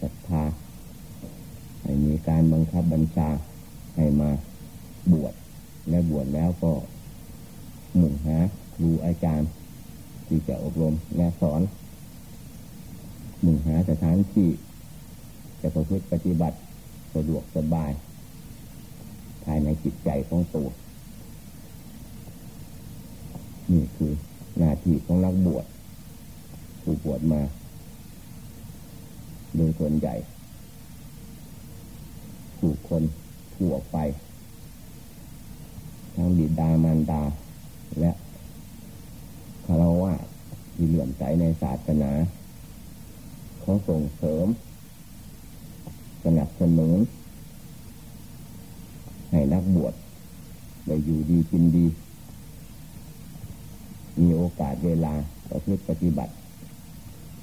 ศรัทธาให้มีการบังคับบัญชาให้มาบวชและบวชแล้วก็มุ่งหาครูอาจารย์ ที่จะอบรมและสอนมุ่งหาสถานที่จะประพฤติปฏิบัติสะดวกสบาย ภายในจิตใจของตัวนี่คือหน้าที่ของนักบวชผู้บวชมา โดยส่วนใหญ่ผู้คนทั่วไปทั้งบิดามารดา และคารวะที่เหลื่อมใสในศาสนา เขาส่งเสริมสนับสนุนให้นักบวชได้อยู่ดีกินดี มีโอกาสเวลาประพฤติปฏิบัติ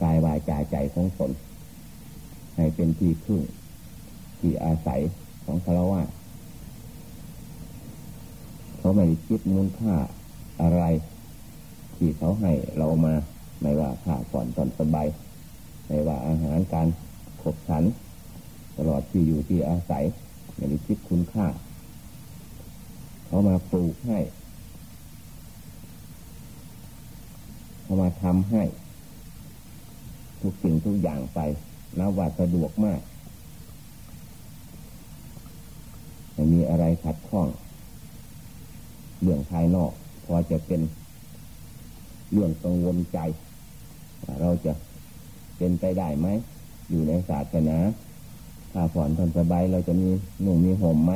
กายวายใจใจของตน ให้เป็นที่พึ่งที่อาศัยของคารวะเขาไม่ได้คิดมูลค่าอะไร ที่เขาให้เรามา ไม่ว่าค่าก่อนตอนสบายไม่ว่าอาหารการขบฉัน ตลอดที่อยู่ที่อาศัยไม่ได้คิดคุณค่า เขามาปลูกให้ เขามาทำให้ ทุกสิ่งทุกอย่างไป นับว่าสะดวกมากไม่มีอะไรขัดข้อง เรื่องภายนอกพอจะเป็นเรื่องกังวลใจ เราจะเป็นไปได้ไหม อยู่ในศาสนาถ้าผ่อนทนสบายเราจะมีหนุ่มมีห่มไหม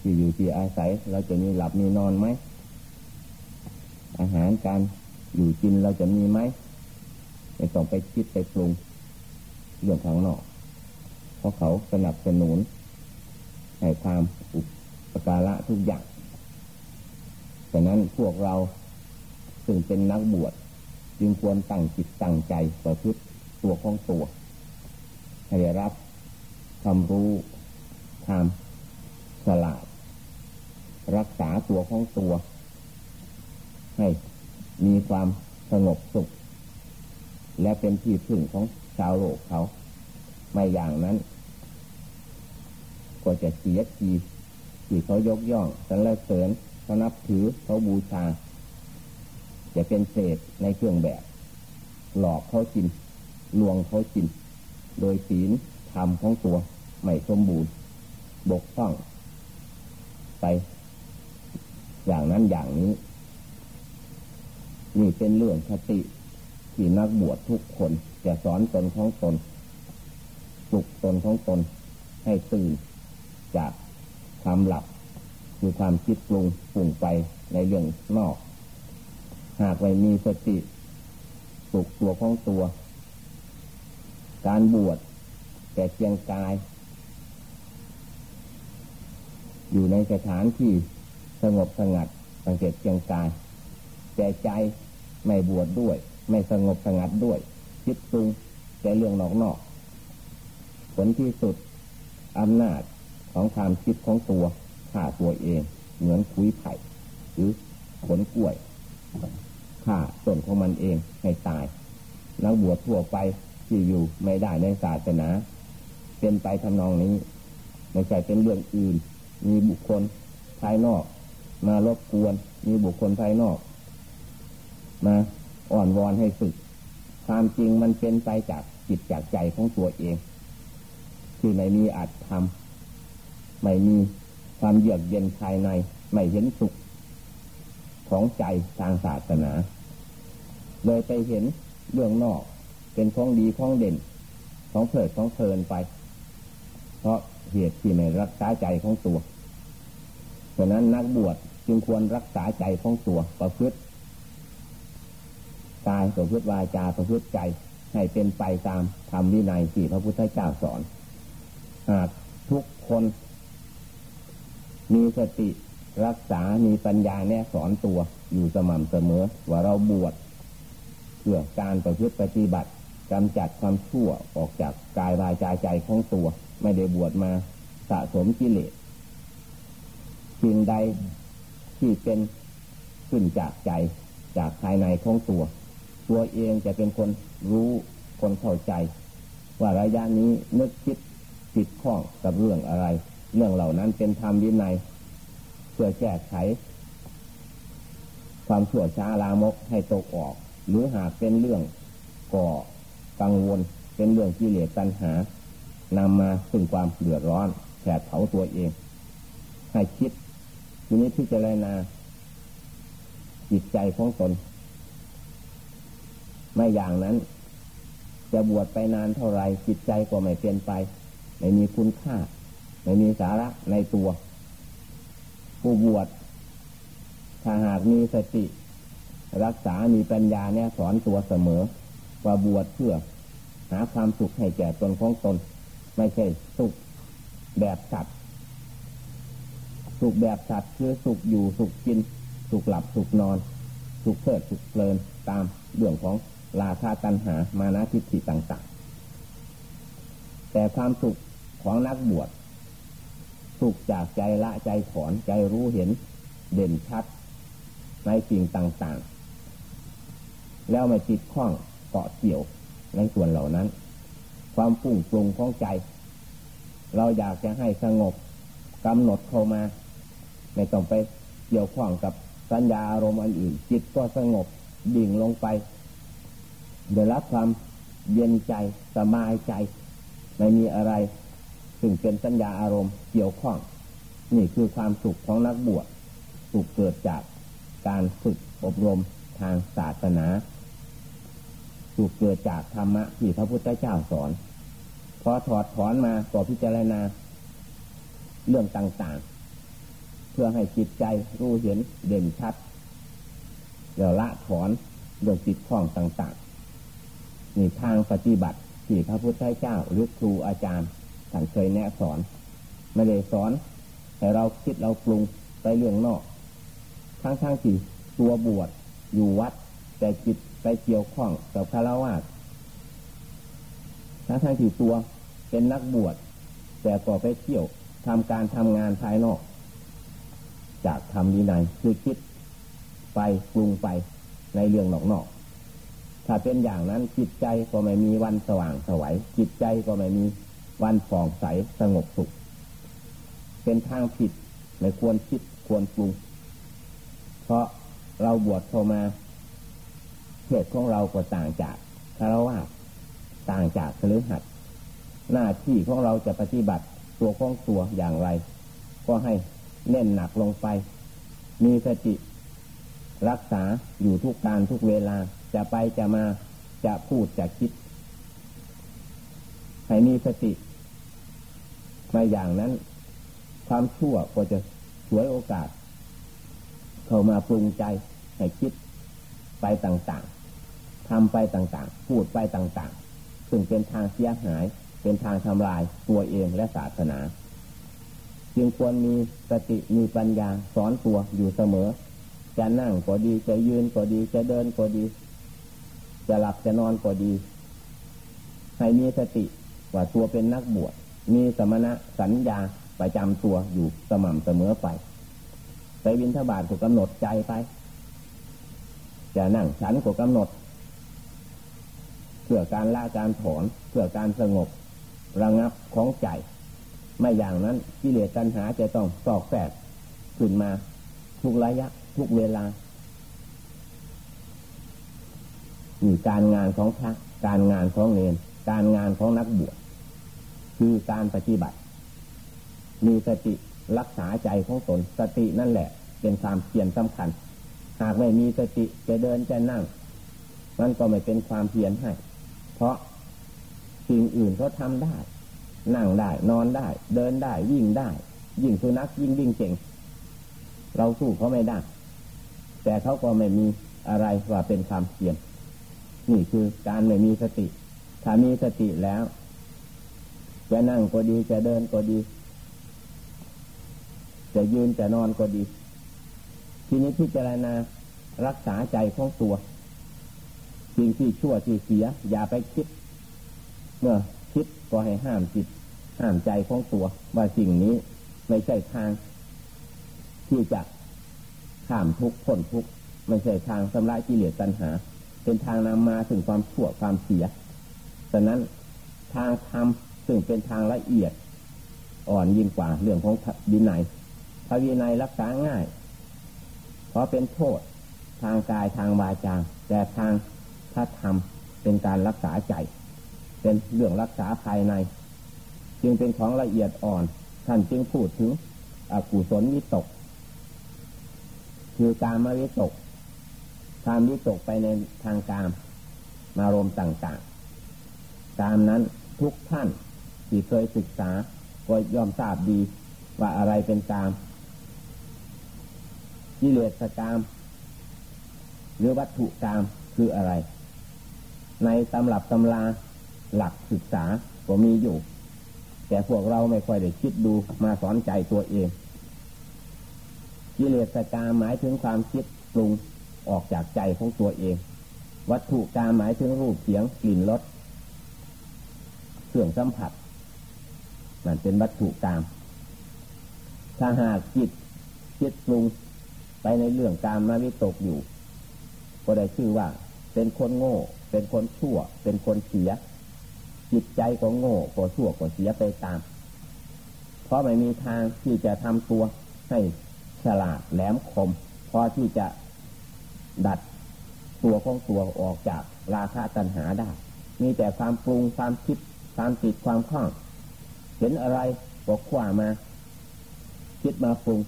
ที่อยู่ที่อาศัย เราจะมีหลับมีนอนไหม อาหารการอยู่กินเราจะมีไหมไม่ต้องไปคิดไปปรุง เรื่องข้างนอก เพราะเขาสนับสนุนให้ความอุปการะทุกอย่างฉะนั้นพวกเราซึ่งเป็นนักบวชจึงควรตั้งจิตตั้งใจประพฤติตัวของตัว ให้ได้รับความรู้ความฉลาด รักษาตัวของตัว ให้มีความสงบสุข และเป็นที่พึ่งของ ชาวโลกเขา ไม่อย่างนั้น ก็จะเสียทีที่เขายกย่องสรรเสริญเขานับถือเขาบูชา จะเป็นเศษในเครื่องแบบ หลอกเขากิน ลวงเขากิน โดยศีลธรรมของตัวไม่สมบูรณ์ บกพร่อง ไป อย่างนั้นอย่างนี้ นี่เป็นเรื่องคติ ที่นักบวชทุกคนจะสอนตนของตนปลุกตนของตนให้ตื่นจากความหลับ คือความคิดปรุงปรุงไปในเรื่องนอก หากไม่มีสติปลุกตัวของตัว การบวชแต่เพียงกาย อยู่ในสถานที่สงบสงัดสังเกตเพียงกาย แต่ใจไม่บวชดด้วย ไม่สงบสงัดด้วยคิดปรุงแต่เรื่องนอกๆผลที่สุดอำนาจของความคิดของตัวฆ่าตัวเอง เหมือนคุยไผ่หรือผลกล้วยฆ่าต้นของมันเองให้ตายนักบวชทั่วไปที่อยู่ไม่ได้ในศาสนา เป็นไปทำนองนี้ ไม่ใช่เป็นเรื่องอื่น มีบุคคลภายนอก มารบกวน มีบุคคลภายนอก มา อ่อนวอนให้สึก ความจริงมันเป็นไปจากจิตจากใจของตัวเอง ที่ไม่มีอัตธรรมไม่มีความเยือกเย็นภายใน ไม่เห็นสุข ของใจทางศาสนา เลยไปเห็นเรื่องนอก เป็นของดีของเด่น ของเผิดของเพลินไป เพราะเหตุที่ไม่รักษาใจของตัวฉะนั้นนักบวชจึงควรรักษาใจของตัวประพฤติ กายประพฤติวาจาประพฤติใจ ให้เป็นไปตามธรรมวินัยที่พระพุทธเจ้าสอนหากทุกคนมีสติรักษา มีปัญญาแน่สอนตัวอยู่สม่ำเสมอ ว่าเราบวชเพื่อการประพฤติปฏิบัติกำจัดความชั่วออกจากกายวายใจใจของตัว ไม่ได้บวชมาสะสมกิเลสสิ่งใดที่เป็นขึ้นจากใจจากภายในของตัว ตัวเองจะเป็นคนรู้คนเข้าใจ ว่าระยะนี้นึกคิดติดข้องกับเรื่องอะไร เรื่องเหล่านั้นเป็นธรรมวินัยเพื่อแก้ไข ความชั่วช้าลามกให้ตกออก หรือหากเป็นเรื่องก่อกังวลเป็นเรื่องกิเหลสตัณหานำมาซึ่งความเดือดร้อนแผดเผาตัวเอง ให้คิดทีนี้พิจารณาจิตใจของตน ไม่อย่างนั้น จะบวชไปนานเท่าไรจิตใจก็ไม่เปลี่ยนไป ไม่มีคุณค่า ไม่มีสาระในตัว ผู้บวชถ้าหากมีสติ รักษามีปัญญาเนี่ยสอนตัวเสมอ ว่าบวชเพื่อ หาความสุขให้แก่ตนของตน ไม่ใช่สุขแบบสัตว์สุขแบบสัตว์คือสุขอยู่สุขกิน สุขหลับสุขนอน สุขเพลิดสุขเพลินตามเรื่องของ ราคาตัณหามานะทิฏฐิต่างๆ แต่ความสุขของนักบวชสุขจากใจละใจถอนใจรู้เห็นเด่นชัดในสิ่งต่างๆ แล้วไม่ติดข้องเกาะเกี่ยวในส่วนเหล่านั้น ความฟุ้งปรุงของใจ เราอยากจะให้สงบกำหนดเข้ามาไม่ต้องไปเกี่ยวข้องกับสัญญาอารมณ์อันอื่น จิตก็สงบดิ่งลงไป ได้รับความเย็นใจสบายใจ ไม่มีอะไรซึ่งเป็นสัญญาอารมณ์เกี่ยวข้อง นี่คือความสุขของนักบวชสุขเกิดจากการฝึกอบรมทางศาสนาสุขเกิดจากธรรมะที่พระพุทธเจ้าสอนพอถอดถอนมาก็พิจารณา เรื่องต่างๆ เพื่อให้จิตใจรู้เห็นเด่นชัดเดี๋ยวละถอนเรื่องจิตข้องต่างๆ นี่ทางปฏิบัติที่พระพุทธเจ้าหรือครูอาจารย์ท่านเคยแนะสอน ไม่ได้สอนแต่เราคิดเราปรุงไปเรื่องนอกทั้งทั้งที่ตัวบวชอยู่วัด แต่จิตไปเกี่ยวข้องกับคารวะทั้งทั้งที่ตัวเป็นนักบวชแต่ก็ไปเที่ยวทำการทำงานภายนอก จากทำดีในคือคิดไปปรุงไปในเรื่องนอก ถ้าเป็นอย่างนั้นจิตใจก็ไม่มีวันสว่างสวัยจิตใจก็ไม่มีวันฟองใสสงบสุข เป็นทางผิดไม่ควรคิดควรปรุงเพราะเราบวชเข้ามาเหตุของเราก็ต่างจากคารวะต่างจากคฤหัสถ์หน้าที่ของเราจะปฏิบัติตัวของตัวอย่างไร ก็ให้เน้นหนักลงไป มีสติ รักษาอยู่ทุกการทุกเวลา จะไปจะมาจะพูดจะคิด ให้มีสติมาอย่างนั้น ความชั่วก็จะฉวยโอกาส เข้ามาปรุงใจให้คิดไปต่างๆทำไปต่างๆ พูดไปต่างๆ ซึ่งเป็นทางเสียหาย เป็นทางทำลายตัวเองและศาสนา จึงควรมีสติมีปัญญาสอนตัวอยู่เสมอ จะนั่งก็ดีจะยืนก็ดีจะเดินก็ดี จะหลับจะนอนก็ดี ให้มีสติว่าตัวเป็นนักบวชมีสมณะสัญญาประจำตัวอยู่สม่ำเสมอไปไปวินทบาทก็กำหนดใจไป จะนั่งฉันก็กำหนด เพื่อการละการถอนเพื่อการสงบ ระงับของใจ ไม่อย่างนั้นกิเลสตัณหาจะต้องสอกแสกขึ้นมา ทุกระยะ ทุกเวลา นี่การงานของพระการงานของเนรการงานของนักบวชคือการปฏิบัติ มีสติรักษาใจของตน สตินั่นแหละ เป็นความเพียรสำคัญ หากไม่มีสติจะเดินจะนั่งมันก็ไม่เป็นความเพียรให้ เพราะสิ่งอื่นเขาทำได้ นั่งได้ นอนได้ เดินได้ วิ่งได้ ยิ่งสุนัขยิ่งวิ่งเก่ง เราสู้เขาไม่ได้ แต่เขาก็ไม่มีอะไรว่าเป็นความเพียร นี่คือการไม่มีสติ ถ้ามีสติแล้ว จะนั่งก็ดีจะเดินก็ดี จะยืนจะนอนก็ดี ทีนี้พิจารณารักษาใจของตัวสิ่งที่ชั่วที่เสีย อย่าไปคิด เมื่อคิดก็ให้ห้ามจิต ห้ามใจของตัว ว่าสิ่งนี้ไม่ใช่ทาง ที่จะข้ามทุกข์พ้นทุกข์ไม่ใช่ทางสำระกิเลสตัณหา เป็นทางนำมาถึงความชั่วความเสียฉะนั้นทางธรรมซึ่งเป็นทางละเอียด อ่อนยิ่งกว่าเรื่องของวินัยพระวินัยรักษาง่าย เพราะเป็นโทษทางกายทางวาจาแต่ทางพระธรรมเป็นการรักษาใจ เป็นเรื่องรักษาภายใน จึงเป็นของละเอียดอ่อน ท่านจึงพูดถึงอกุศลวิตก คือการมาวิตก การวิตกไปในทางการมารมต่างๆ ตามนั้นทุกท่านที่เคยศึกษาก็ยอมทราบดีว่าอะไรเป็นกามกิเลสกาม หรือวัตถุกามคืออะไร ในตำรับตำราหลักศึกษาก็มีอยู่ แต่พวกเราไม่ค่อยได้คิดดูมาสอนใจตัวเองกิเลสกามหมายถึงความคิดปรุง ออกจากใจของตัวเอง วัตถุกามหมายถึงรูปเสียงกลิ่นรสเครื่องสัมผัสนั่นเป็นวัตถุกาม ถ้าหากจิตคิดปรุงไปในเรื่องการมาวิตกอยู่ ก็ได้ชื่อว่า เป็นคนโง่ เป็นคนชั่ว เป็นคนเสีย จิตใจก็โง่ก็ชั่วก็เสียไปตาม เพราะไม่มีทางที่จะทำตัวให้ฉลาดแหลมคม พอที่จะ ดัดตัวของตัวออกจากราคะตัณหาได้ มีแต่ความปรุงความคิดความติดความคล้อง เห็นอะไรก็ขว้ามา คิดมาปรุง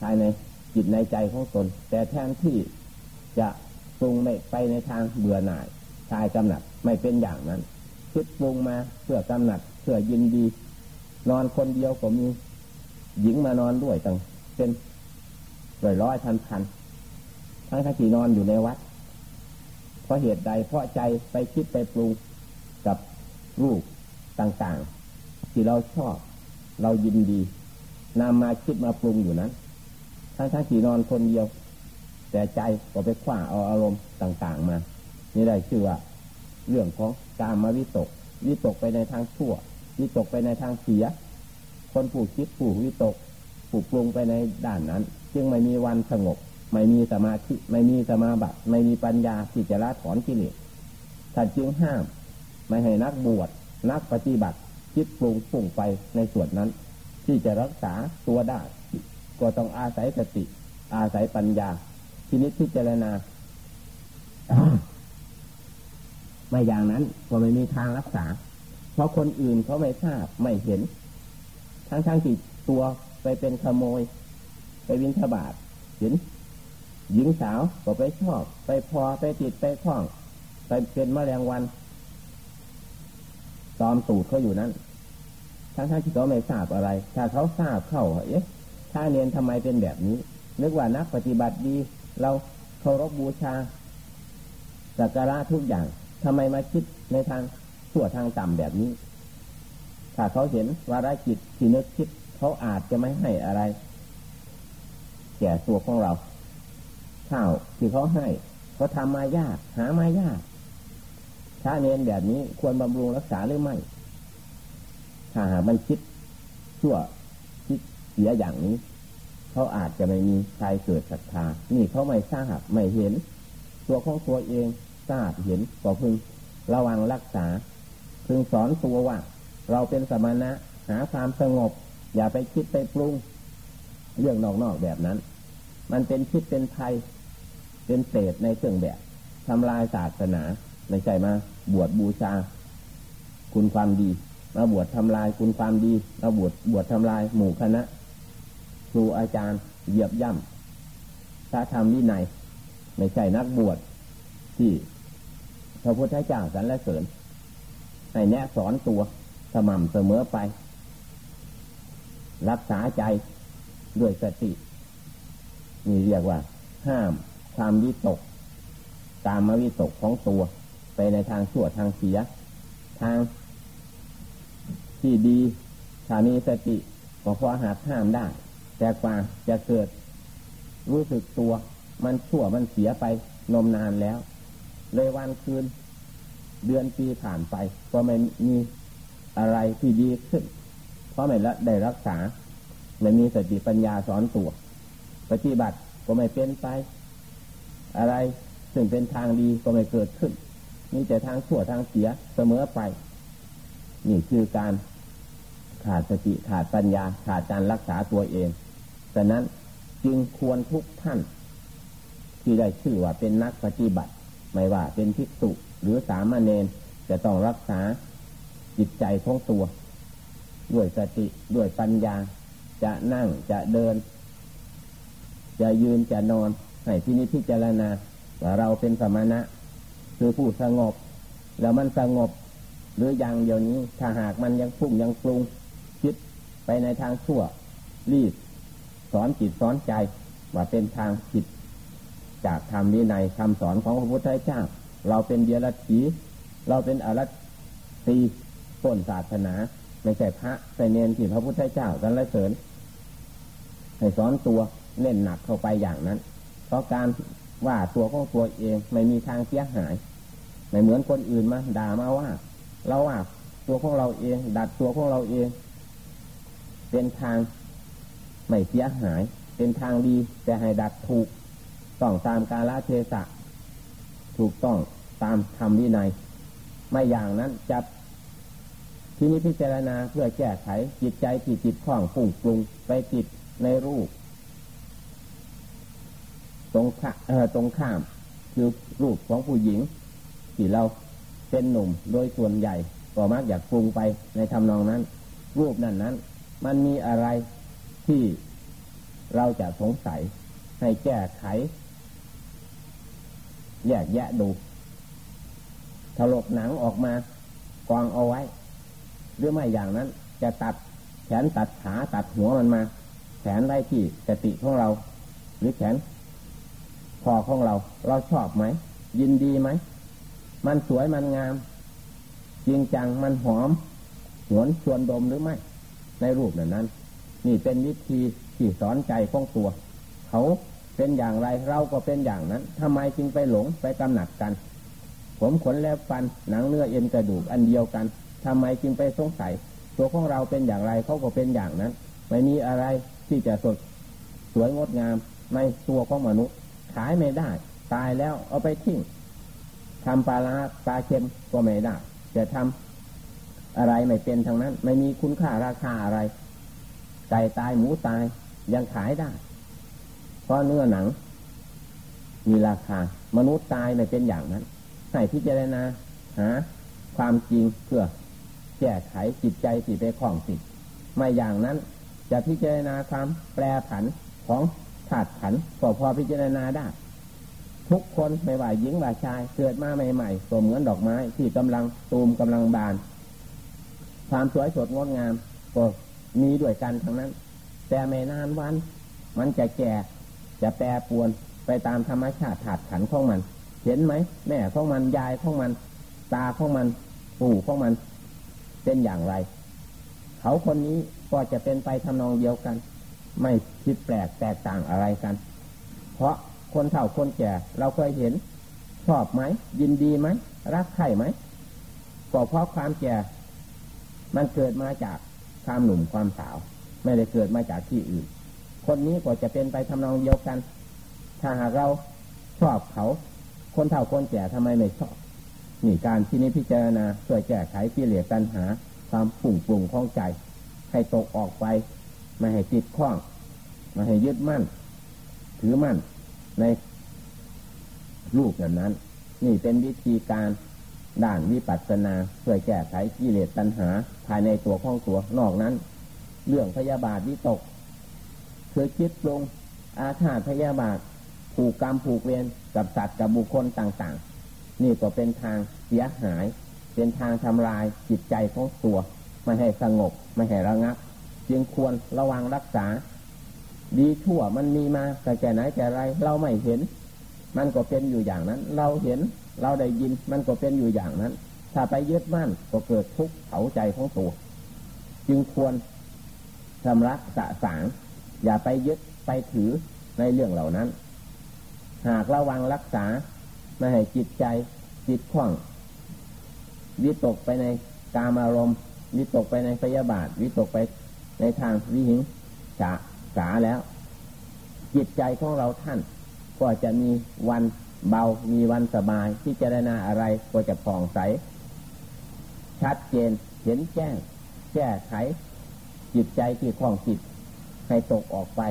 ภายในจิตในใจของตน แต่แทนที่จะปรุงไม่ไปในทางเบื่อหน่ายชายกำหนัดไม่เป็นอย่างนั้น คิดปรุงมาเพื่อกำหนัดเพื่อยินดี นอนคนเดียวก็มีหญิงมานอนด้วยตั้งเป็นร้อยร้อยพันพัน ทั้งที่นอนอยู่ในวัด เพราะเหตุใดเพราะใจไปคิดไปปรุงกับรูปต่างๆ ที่เราชอบเรายินดีนำมาคิดมาปรุงอยู่นั้น ทั้งทั้งที่นอนคนเดียว แต่ใจก็ไปคว้าเอาอารมณ์ต่าง ๆ มา นี่ได้ชื่อว่าเรื่องของการมาวิตก วิตกไปในทางชั่ว วิตกไปในทางเสีย คนผู้คิดผู้วิตก ผู้ปรุงไปในด้านนั้น จึงไม่มีวันสงบ ไม่มีสมาธิไม่มีสมาบัติไม่มีปัญญาที่จะละถอนกิเลสท่านจึงห้าม ไม่ให้นักบวชนักปฏิบัติคิดปรุงปุ่งไปในส่วนนั้น ที่จะรักษาตัวได้ ก็ต้องอาศัยสติ อาศัยปัญญาทีนิจพิจารณาไม่อย่างนั้นก็ไม่มีทางรักษา เพราะคนอื่นเขาไม่ทราบไม่เห็น ทั้งๆทที่ตัวไปเป็นขโมย ไปวินทบาทเห็น หญิงสาวก็ไปชอบ ไปพอไปติดไปคล้อง ไปเป็นมแมลงวันตอมตูดเขาอยู่นั้นทั้งที่เขาไม่ทราบอะไร ถ้าเขาทราบเข้าเอ๊ะถ้าเนียนทำไมเป็นแบบนี้ นึกว่านักปฏิบัติดี เราเคารพบูชาสักการะทุกอย่างทำไมมาคิดในทางชั่วทางต่ำแบบนี้ ถ้าเขาเห็นวาระจิตที่นึกคิดเขาอาจจะไม่ให้อะไร แก่ตัวของเรา ข้าวที่เขาให้เขาทำมายาก หามายากถ้าเน้นแบบนี้ควรบำรุงรักษาหรือไม่ ถ้าหามันคิดชั่วคิดเสียอย่างนี้ เขาอาจจะไม่มีใครเกิดศรัทธา นี่เขาไม่ทราบไม่เห็น ตัวของตัวเองทราบเห็นก็พึงระวังรักษา พึงสอนตัวว่า เราเป็นสมณะหาความสงบ อย่าไปคิดไปปรุง เรื่องนอกๆแบบนั้น มันเป็นคิดเป็นภัย เป็นเศษในเครื่องแบบทำลายศาสนาไม่ใช่มาบวชบูชา คุณความดี มาบวชทำลายคุณความดีมาบวชบวชทำลายหมู่คณะครูอาจารย์เหยียบย่ำถ้าทำวินัยไม่ใช่นักบวชที่พระพุทธเจ้าสรรเสริญให้แนะสอนตัวสม่ำเสมอไป รักษาใจด้วยสตินี่เรียกว่า ห้าม ความวิตก ตามมาวิตกของตัว ไปในทางชั่วทางเสีย ทางที่ดีถ้ามีสติก็พอหาห้ามได้ แต่กว่าจะเกิด รู้สึกตัว มันชั่วมันเสียไปนมนานแล้ว เลยวันคืน เดือนปีผ่านไป ก็ไม่มีอะไรที่ดีขึ้น เพราะไม่ละได้รักษา ไม่มีสติปัญญาสอนตัว ปฏิบัติก็ไม่เป็นไป อะไรซึ่งเป็นทางดีก็ไม่เกิดขึ้นมีแต่ทางชั่วทางเสียเสมอไป นี่คือการขาดสติขาดปัญญาขาดการรักษาตัวเองดังนั้นจึงควรทุกท่าน ที่ได้ชื่อว่าเป็นนักปฏิบัติ ไม่ว่าเป็นภิกษุหรือสามเณรจะต้องรักษาจิตใจของตัว ด้วยสติด้วยปัญญาจะนั่งจะเดิน จะยืนจะนอน ให้ที่นี้พิจารณาว่าเราเป็นสมณะ คือผู้สงบ แล้วมันสงบ หรือยังเดี๋ยวนี้ ถ้าหากมันยังพุ่งยังปรุงคิดไปในทางชั่ว รีบ สอนจิตสอนใจ ว่าเป็นทางผิด จากธรรมนี้ในคำสอนของพระพุทธเจ้า เราเป็นเดียรถีเราเป็นอรัตตีต้นศาสนาไม่ใช่พระใส่เนนที่พระพุทธเจ้ากันละเสริญให้สอนตัวเล่นหนักเข้าไปอย่างนั้น เพราะการว่าตัวของตัวเองไม่มีทางเสียหาย ไม่เหมือนคนอื่นมาด่ามาว่า เราว่าตัวของเราเอง ดัดตัวของเราเอง เป็นทางไม่เสียหาย เป็นทางดี แต่ให้ดัดถูกต้องตามกาลเทศะ ถูกต้องตามธรรมวินัยไม่อย่างนั้นจะที่นี้พิจารณาเพื่อแก้ไขจิตใจที่จิตคล้องฝุ่งปรุงไปจิตในรูป ตรงข้าเออตรงข้าม คือรูปของผู้หญิง ที่เราเป็นหนุ่มโดยส่วนใหญ่ก็มักอยากปรุงไปในทำนองนั้น รูปนั้นนั้น มันมีอะไรที่เราจะสงสัยให้แก้ไข แยกแยะดูถลกหนังออกมากองเอาไว้ หรือไม่อย่างนั้น จะตัดแขนตัดขาตัดหัวมันมา แขนได้ที่สติของเรา หรือแขน คอของเรา เราชอบไหม ยินดีไหม มันสวยมันงาม จริงจังมันหอมหวนชวนดมหรือไม่ ในรูปนั้นนั้นนี่เป็นวิธีที่สอนใจของตัว เขาเป็นอย่างไรเราก็เป็นอย่างนั้นทำไมจึงไปหลงไปกำหนัดกัน ผมขนแล้วฟันหนังเนื้อเอ็นกระดูกอันเดียวกันทำไมจึงไปสงสัย ตัวของเราเป็นอย่างไรเขาก็เป็นอย่างนั้น ไม่มีอะไรที่จะสดสวยงดงามในตัวของมนุษย์ ขายไม่ได้ ตายแล้วเอาไปทิ้งทำปลาลาปลาเค็มก็ไม่ได้ จะทำอะไรไม่เป็นทางนั้น ไม่มีคุณค่าราคาอะไร ไก่ตายหมูตายยังขายได้ เพราะเนื้อหนัง มีราคา มนุษย์ตายไม่เป็นอย่างนั้นให้พิจารณาหาความจริงเพื่อแก้ไขจิตใจที่ไปคล้องติดไม่อย่างนั้น จะพิจารณาความแปรผันของ ธาตุขันก็พอพิจารณาได้ ทุกคนไม่ว่าหญิงว่าชาย เกิดมาใหม่ๆก็เหมือนดอกไม้ที่กำลังตูมกำลังบาน ความสวยสดงดงามก็มีด้วยกันทั้งนั้น แต่ไม่นานวัน มันจะแก่จะแปรปวนไปตามธรรมชาติถาดขันของมัน เห็นไหมแม่ของมันยายของมัน ตาของมันปู่ของมันเป็นอย่างไร เขาคนนี้ก็จะเป็นไปทำนองเดียวกัน ไม่คิดแปลกแตกต่างอะไรกัน เพราะคนเฒ่าคนแก่ เราเคยเห็น ชอบไหม ยินดีไหม รักใครไหมก็เพราะความแก่ มันเกิดมาจากความหนุ่มความสาว ไม่ได้เกิดมาจากที่อื่น คนนี้ก็จะเป็นไปทำนองเดียวกัน ถ้าหากเราชอบเขา คนเฒ่าคนแก่ทำไมไม่ชอบนี่การที่นี้พิจารณาช่วยแก้ไขที่เหลือปัญหา ความปุ่งปรุงของใจ ให้ตกออกไป ไม่ให้ติดข้องไม่ให้ยึดมั่น ถือมั่นในรูปอย่างนั้น นี่เป็นวิธีการด่านวิปัสสนาช่วยแก้ไขกิเลสตัณหา ภายในตัวข้องตัวนอกนั้น เรื่องพยาบาทวิตกคือคิดลงอาฆาตพยาบาทผูกกรรมผูกเวรกับสัตว์กับบุคคลต่าง ๆ นี่ก็เป็นทางเสียหาย เป็นทางทำลายจิตใจของตัว ไม่ให้สงบ ไม่ให้ระงับ จึงควรระวังรักษา ดีชั่วมันมีมาแต่แก่ไหนแต่ไร เราไม่เห็น มันก็เป็นอยู่อย่างนั้น เราเห็นเราได้ยินมันก็เป็นอยู่อย่างนั้น ถ้าไปยึดมั่นก็เกิดทุกข์เผาใจของตัว จึงควรชำระสะสาง อย่าไปยึดไปถือในเรื่องเหล่านั้น หากระวังรักษาไม่ให้จิตใจจิตคล่องวิตกไปในกามอารมณ์วิตกไปในพยาบาทวิตกไป ในทางวิหิงฉาสาแล้ว จิตใจของเราท่าน ก็จะมีวันเบามีวันสบายที่เจรณาอะไรก็จะผ่องใส ชัดเจนเห็นแจ้ง แก้ไข จิตใจที่คล่องจิตให้ตกออกไป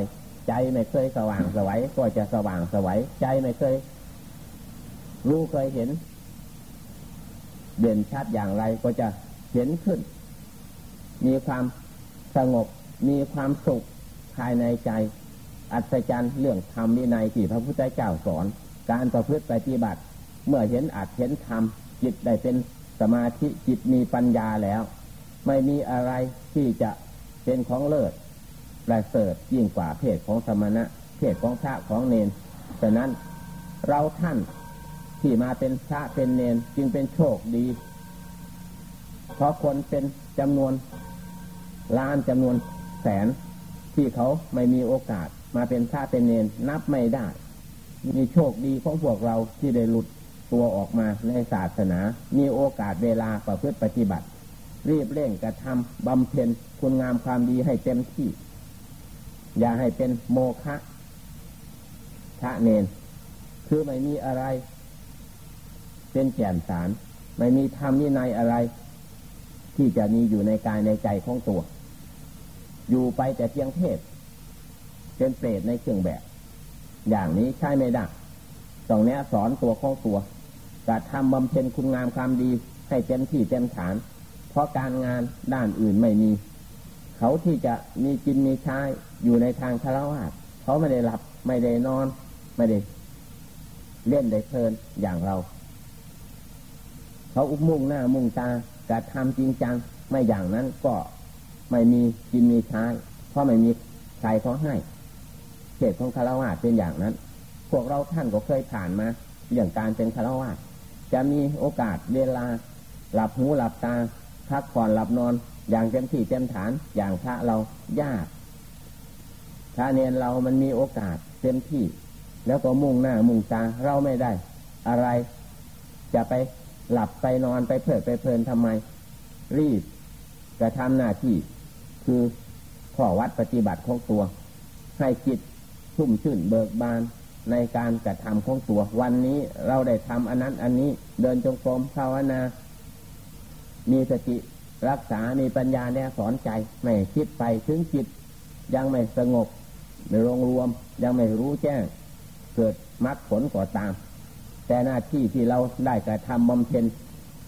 ใจไม่เคยสว่างสวัยก็จะสว่างสวัยใจไม่เคย รู้เคยเห็น เด่นชัดอย่างไรก็จะเห็นขึ้น มีความ สงบมีความสุขภายในใจ อัศจรรย์เรื่องธรรมวินัยที่พระพุทธเจ้าสอน การประพฤติปฏิบัติ เมื่อเห็นอัดเห็นธรรมจิตได้เป็นสมาธิจิตมีปัญญาแล้ว ไม่มีอะไรที่จะเป็นของเลิศประเสริฐยิ่งกว่าเพศของสมณะ เพศของพระของเนนฉะนั้นเราท่านที่มาเป็นพระเป็นเนนจึงเป็นโชคดี เพราะคนเป็นจำนวน ล้านจำนวนแสนที่เขาไม่มีโอกาส มาเป็นพระเป็นเนนนับไม่ได้ มีโชคดีของพวกเราที่ได้หลุดตัวออกมาในศาสนา มีโอกาสเวลาประพฤติปฏิบัติ รีบเร่งกระทำบำเพ็ญคุณงามความดีให้เต็มที่ อย่าให้เป็นโมฆะพระเนน คือไม่มีอะไร เป็นแก่นสาร ไม่มีธรรมนินัยอะไร ที่จะมีอยู่ในกายในใจของตัว อยู่ไปแต่เพียงเทศ เป็นเปรตในเครื่องแบบ อย่างนี้ใช่ไม่ได้ตรงนี้สอนตัวของตัวกระทำบำเพ็ญคุณงามความดี ให้เต็มที่เต็มฐาน เพราะการงานด้านอื่นไม่มี เขาที่จะมีกินมีใช้อยู่ในทางคารวะเขาไม่ได้หลับไม่ได้นอน ไม่ได้เล่นได้เพลินอย่างเรา เขาอุกมุ่งหน้ามุ่งตากระทำจริงจัง ไม่อย่างนั้นก็ ไม่มีกินมีใช้เพราะไม่มีใครเขาให้เหตุของคารวะเป็นอย่างนั้น พวกเราท่านก็เคยผ่านมาเรื่องการเป็นคารวะจะมีโอกาสเวลา หลับหูหลับตาพักผ่อนหลับนอน อย่างเต็มที่เต็มฐานอย่างพระเรายากพระเนียนเรามันมีโอกาสเต็มที่ แล้วก็มุ่งหน้ามุ่งตาเราไม่ได้ อะไรจะไปหลับไปนอนไปเพลิดไปเพลินทำไม รีบกระทำหน้าที่ คือข้อวัดปฏิบัติของตัว ให้จิตชุ่มชื่นเบิกบานในการกระทำของตัว วันนี้เราได้ทำอันนั้นอันนี้เดินจงกรมภาวนา มีสติรักษา มีปัญญาแนสอนใจ ไม่คิดไปถึงจิต ยังไม่สงบไม่รวมรวม ยังไม่รู้แจ้ง เกิดมรรคผลก่อตาม แต่หน้าที่ที่เราได้กระทำบำเพ็ญ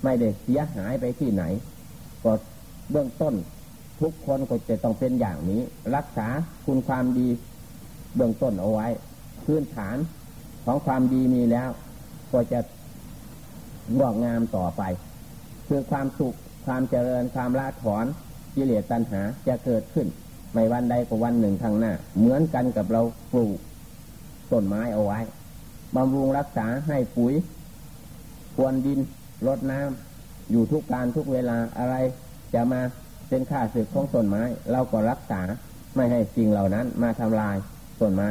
ไม่ได้เสียหายไปที่ไหน ก็เบื้องต้น ทุกคนก็จะต้องเป็นอย่างนี้ รักษาคุณความดีเบื้องต้นเอาไว้ พื้นฐานของความดีมีแล้ว ก็จะงอกงามต่อไป คือความสุขความเจริญความละถอนกิเลสตัณหาจะเกิดขึ้น ไม่วันใดก็วันหนึ่งทางหน้า เหมือนกันกับเราปลูกต้นไม้เอาไว้บำรุงรักษาให้ปุ๋ยควรดินรดน้ำอยู่ทุกการทุกเวลาอะไรจะมา เป็นค่าศึกของต้นไม้ เราก็รักษาไม่ให้สิ่งเหล่านั้นมาทำลายต้นไม้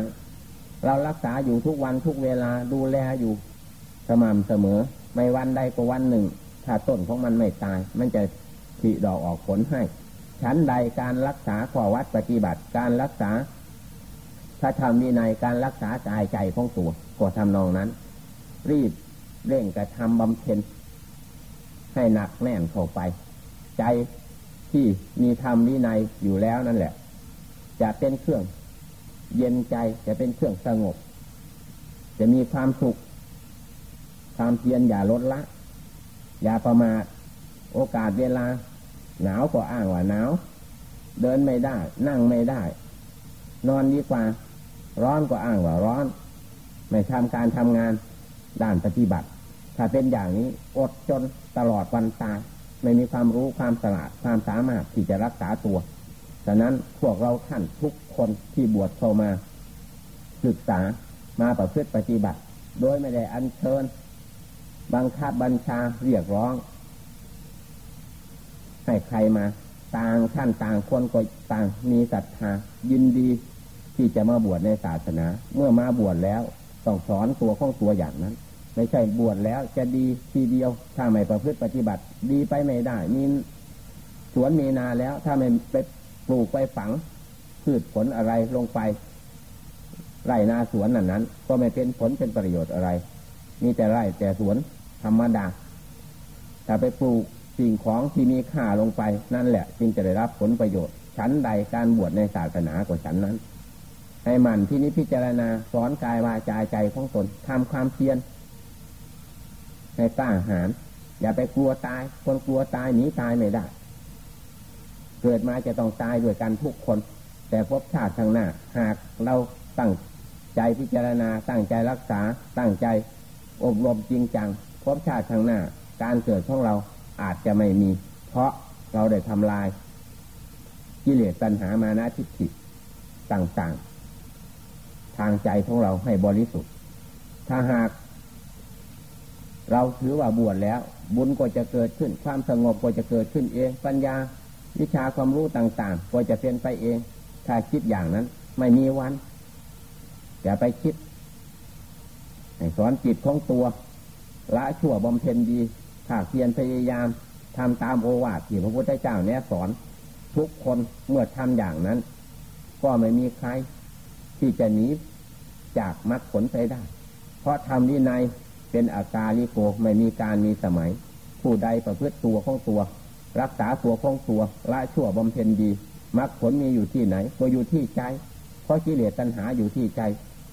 เรารักษาอยู่ทุกวันทุกเวลาดูแลอยู่สม่ำเสมอ ไม่วันใดก็วันหนึ่ง ถ้าต้นของมันไม่ตาย มันจะผลิดอกออกผลให้ ชั้นใดการรักษาข้อวัดปฏิบัติการรักษาถ้าทำวินัยการรักษากายใจของตัวก็ทำนองนั้น รีบเร่งกระทำบำเพ็ญให้หนักแน่นเข้าไป ใจ ที่มีธรรมวินัยอยู่แล้วนั่นแหละ จะเป็นเครื่อง เย็นใจจะเป็นเครื่องสงบ จะมีความสุข ความเพียรอย่าลดละ อย่าประมาทโอกาสเวลา หนาวก็อ้างว่าหนาว เดินไม่ได้ นั่งไม่ได้ นอนดีกว่า ร้อนก็อ้างว่าร้อน ไม่ทำการทำงานด้านปฏิบัติ ถ้าเป็นอย่างนี้อดจนตลอดวันตาย ไม่มีความรู้ความสลาดความสามารถที่จะรักษาตัวฉะนั้นพวกเราท่านทุกคนที่บวชเข้ามาศึกษามาประพฤติปฏิบัติ โดยไม่ได้อัญเชิญ บังคับบัญชาเรียกร้อง ให้ใครมา ต่างท่านต่างคนก็ต่างมีศรัทธายินดีที่จะมาบวชในศาสนา เมื่อมาบวชแล้วต้องสอนตัวของตัวอย่างนั้น ไม่ใช่บวชแล้ว จะดีทีเดียวถ้าไม่ประพฤติปฏิบัติ ดีไปไม่ได้มีสวนมีนาแล้ว ถ้าไม่ไปปลูกไปฝังพืชผลอะไรลงไปไร่นาสวนนั้นนั้น ก็ไม่เป็นผลเป็นประโยชน์อะไร มีแต่ไร่แต่สวนธรรมดาถ้าไปปลูกสิ่งของที่มีค่าลงไปนั่นแหละ จึงจะได้รับผลประโยชน์ ชั้นใดการบวชในศาสนากว่าชั้นนั้น ให้มันที่นี้พิจารณาสอนกายวาจาใจของตนทำความเพียร ให้กล้าหาญอย่าไปกลัวตาย คนกลัวตายหนีตายไม่ได้ เกิดมาจะต้องตายด้วยกันทุกคน แต่พบชาติทางหน้า หากเราตั้งใจพิจารณาตั้งใจรักษา ตั้งใจอบรมจริงจังพบชาติทางหน้า การเกิดของเราอาจจะไม่มี เพราะเราได้ทำลายกิเลสตัณหามานะทิฏฐิต่าง ๆ ทางใจของเราให้บริสุทธิ์ ถ้าหาก เราถือว่าบวชแล้ว บุญก็จะเกิดขึ้น ความสงบก็จะเกิดขึ้นเอง ปัญญาวิชาความรู้ต่างๆ ก็จะเป็นไปเอง ถ้าคิดอย่างนั้น ไม่มีวันอย่าไปคิดสอนจิตของตัว ละชั่วบำเพ็ญดีถ้าเพียรพยายามทำตามโอวาทที่พระพุทธเจ้าแนะสอนทุกคนเมื่อทำอย่างนั้น ก็ไม่มีใคร ที่จะหนีจากมรรคผลไปได้ เพราะทำวินัย เป็นอาการลิโกไม่มีการมีสมัย ผู้ใดประพฤติตัวของตัว รักษาตัวของตัวละชั่วบำเพ็ญดีมรรคผลมีอยู่ที่ไหน ก็อยู่ที่ใจ เพราะกิเลสตัณหาอยู่ที่ใจ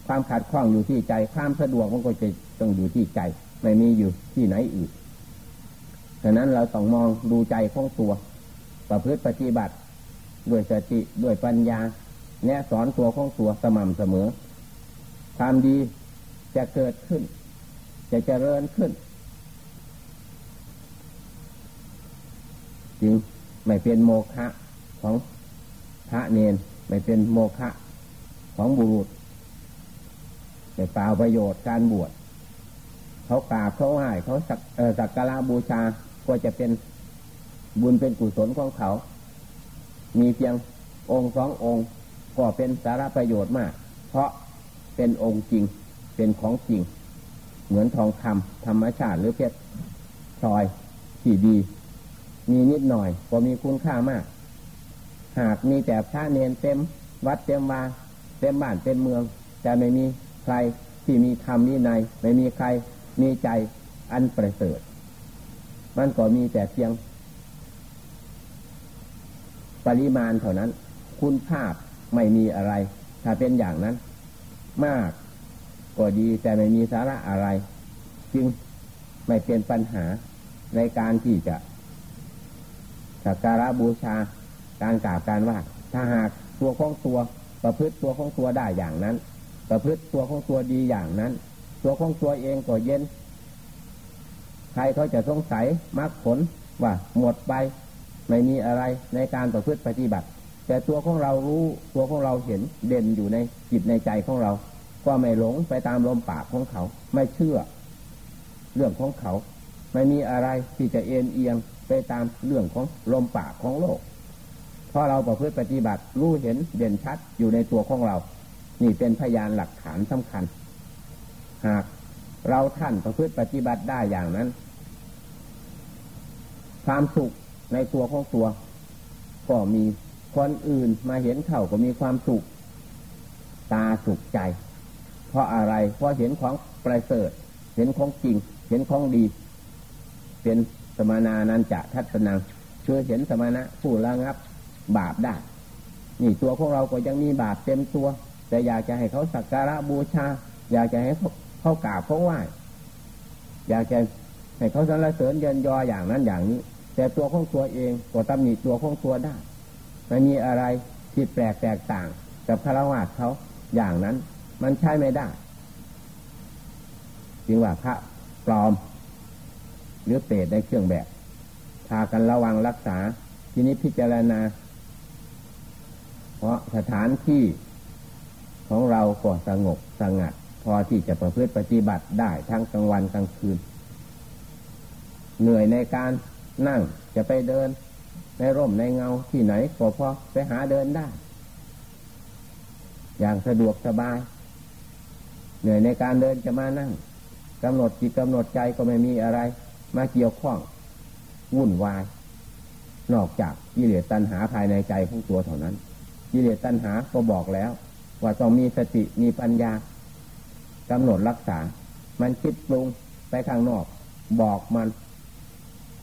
ความขัดข้องอยู่ที่ใจ ความสะดวกมันก็จะต้องอยู่ที่ใจ ไม่มีอยู่ที่ไหนอื่นฉะนั้นเราต้องมองดูใจของตัว ประพฤติปฏิบัติ ด้วยสติด้วยปัญญา แนะสอนตัวของตัวสม่ำเสมอ ความดีจะเกิดขึ้น จะเจริญขึ้นจริงไม่เป็นโมฆะของพระเนนไม่เป็นโมฆะของบุรุษไม่เปล่าประโยชน์การบวชเขากราบเขาไหว้เขาสักสักการะบูชาก็จะเป็นบุญเป็นกุศลของเขา มีเพียงองค์สององค์ก็เป็นสาระประโยชน์มาก เพราะเป็นองค์จริงเป็นของจริง เหมือนทองคำธรรมชาติหรือเพชรพลอยที่ดี มีนิดหน่อยก็มีคุณค่ามาก หากมีแต่พระเนนเต็ม วัดเต็มวาเต็มบ้านเต็มเมือง แต่ไม่มีใครที่มีธรรมนี่ในไม่มีใครมีใจอันประเสริฐมันก็มีแต่เพียง ปริมาณเท่านั้น คุณภาพไม่มีอะไร ถ้าเป็นอย่างนั้น มาก ก็ดีแต่ไม่มีสาระอะไร จึงไม่เป็นปัญหาในการที่จะสักการะบูชาการกราบการว่า ถ้าหากตัวของตัวประพฤติตัวของตัวได้อย่างนั้น ประพฤติตัวของตัวดีอย่างนั้น ตัวของตัวเองก็เย็น ใครเขาจะสงสัยมรรคผลว่าหมดไปไม่มีอะไรในการประพฤติปฏิบัติ แต่ตัวของเรารู้ตัวของเราเห็นเด่นอยู่ในจิตในใจของเรา ก็ไม่หลงไปตามลมปากของเขา ไม่เชื่อ เรื่องของเขา ไม่มีอะไรที่จะเอ็นเอียงไปตามเรื่องของลมปากของโลกเพราะเราประพฤติปฏิบัติรู้เห็นเด่นชัดอยู่ในตัวของเรา นี่เป็นพยานหลักฐานสำคัญ หากเราท่านประพฤติปฏิบัติได้อย่างนั้น ความสุขในตัวของตัว ก็มีคนอื่นมาเห็นเขาก็มีความสุข ตาสุขใจ เพราะอะไร เพราะเห็นของประเสริฐ เห็นของจริง เห็นของดี เป็นสมานานันจะทัศนังช่วยเห็นสมานะผู้ละงับบาปได้ นี่ตัวของเราก็ยังมีบาปเต็มตัว แต่อยากจะให้เขาสักการะบูชา อยากจะให้เขากราบเขาไหว้อยากจะให้เขาสรรเสริญเยินยออย่างนั้นอย่างนี้ แต่ตัวของตัวเองก็ตำหนิตัวของตัวได้ไม่มีอะไรที่แปลกแตกต่างกับคารวะเขาอย่างนั้น มันใช่ไม่ได้ จึงว่าพระปลอม หรือเปรตในเครื่องแบบพากันระวังรักษาทีนี้พิจารณา เพราะสถานที่ของเราก็สงบสงัด พอที่จะประพฤติปฏิบัติได้ทั้งกลางวันกลางคืน เหนื่อยในการนั่งจะไปเดิน ในร่มในเงาที่ไหนก็พอไปหาเดินได้ อย่างสะดวกสบาย เหนื่อยในการเดินจะมานั่งกำหนดจิตกำหนดใจก็ไม่มีอะไร มาเกี่ยวข้องวุ่นวาย นอกจากกิเลสตัณหาภายในใจของตัวเท่านั้นกิเลสตัณหาก็บอกแล้ว ว่าต้องมีสติมีปัญญากำหนดรักษา มันคิดปรุงไปข้างนอก บอกมัน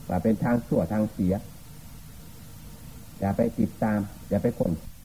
ว่าเป็นทางชั่วทางเสีย อย่าไปติดตาม อย่าไปขน